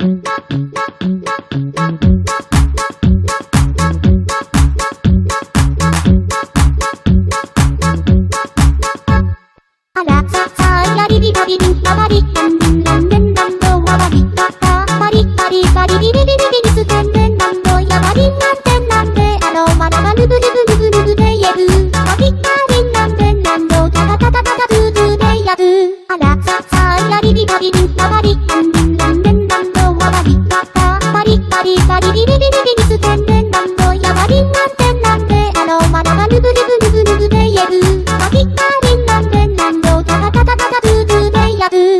あらさあやりびたびびたばりた Bye.